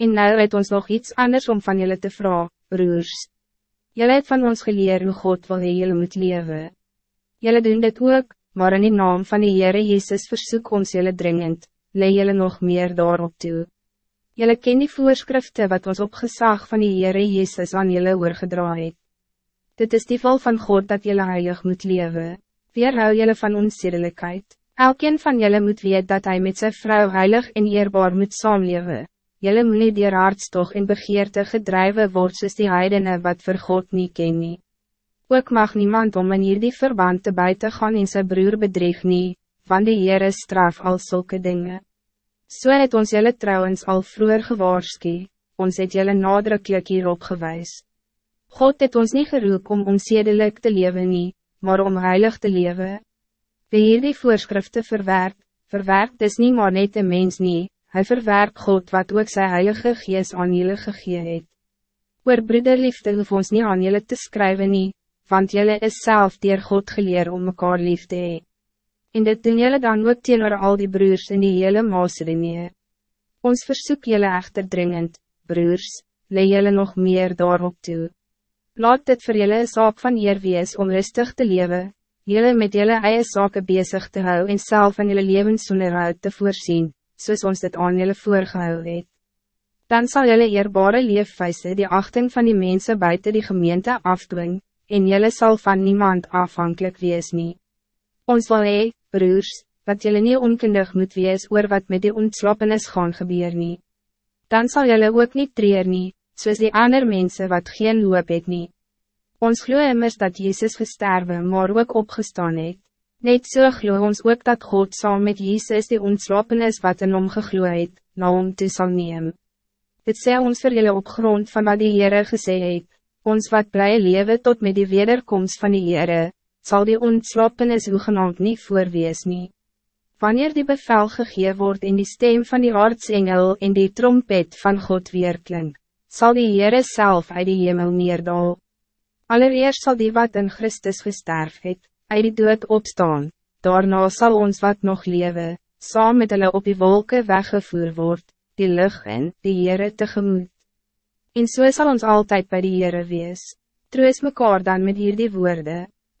En nou het ons nog iets anders om van jullie te vragen, broers. Jullie het van ons geleerd hoe God wil hy jullie moet leven. Jullie doen dit ook, maar in die naam van die Heere Jezus versoek ons jullie dringend, lee jullie nog meer daarop toe. Jullie ken die voorschriften wat ons op gezag van die Heere Jezus aan jullie oorgedraai het. Dit is die val van God dat jullie heilig moet leven. Weerhou jullie van onzedelijkheid. Elkeen van jullie moet weet dat hij met zijn vrouw heilig en eerbaar moet saamleven. Jullie moet nie dier hartstog en begeerte gedrijven word soos die heidene wat vir God nie ken nie. Ook mag niemand om in hierdie verband te buiten gaan en sy broer bedreig nie, want die Heere straf al zulke dingen. So het ons jullie trouwens al vroeger gewaarski, ons het jullie nadrukkelijk hierop gewys. God het ons niet geroep om onzedelijk te leven nie, maar om heilig te leven. Wie hier die voorschriften verwerkt, verwerkt is niet maar net een mens nie, hy verwerkt God wat ook sy heilige gees aan jullie gegee het. Oor broederliefde hoef ons niet aan jullie te schrijven nie, want jullie is zelf dier God geleer om mekaar lief te hee. En dit doen jullie dan ook teenoor al die broers in die hele Maasrenie. Ons verzoek jullie echter dringend, broers, lee jullie nog meer daarop toe. Laat dit voor jullie een zaak van eer wees om rustig te leven, jullie met jullie eie zaken bezig te hou en zelf van jullie levensonderhoud te voorzien, soos ons dit aan jullie voorgehou het. Dan zal jullie eerbare leefwijze die achting van die mensen buiten die gemeente afdwing, en jullie zal van niemand afhankelijk wees nie. Ons wil hee, broers, dat jullie niet onkundig moet wees oor wat met die ontslappenis gaan gebeur nie. Dan zal jullie ook niet treer nie, soos die ander mensen wat geen loop het nie. Ons glo immers dat Jezus gesterwe maar ook opgestaan het. Net so glo ons ook dat God saam met Jezus die ontslappenis wat in hom geglo het, na hom toe sal neem. Dit sê ons vir jullie op grond van wat die Heere gesê het, ons wat blij leven tot met die wederkomst van die Heere, zal die ontslappenis hoegenaamd niet voorwees nie. Wanneer die bevel gegee wordt in die stem van die artsengel en die trompet van God weerklink, zal die Heere zelf uit die hemel neerdal. Allereerst zal die wat in Christus gesterf het, uit die dood opstaan, daarna zal ons wat nog leven, saam met hulle op die wolken weggevoer word, die lucht en die Heere tegemoet. En so zal ons altijd bij die Heere wees. Troos mekaar dan met hierdie woorden.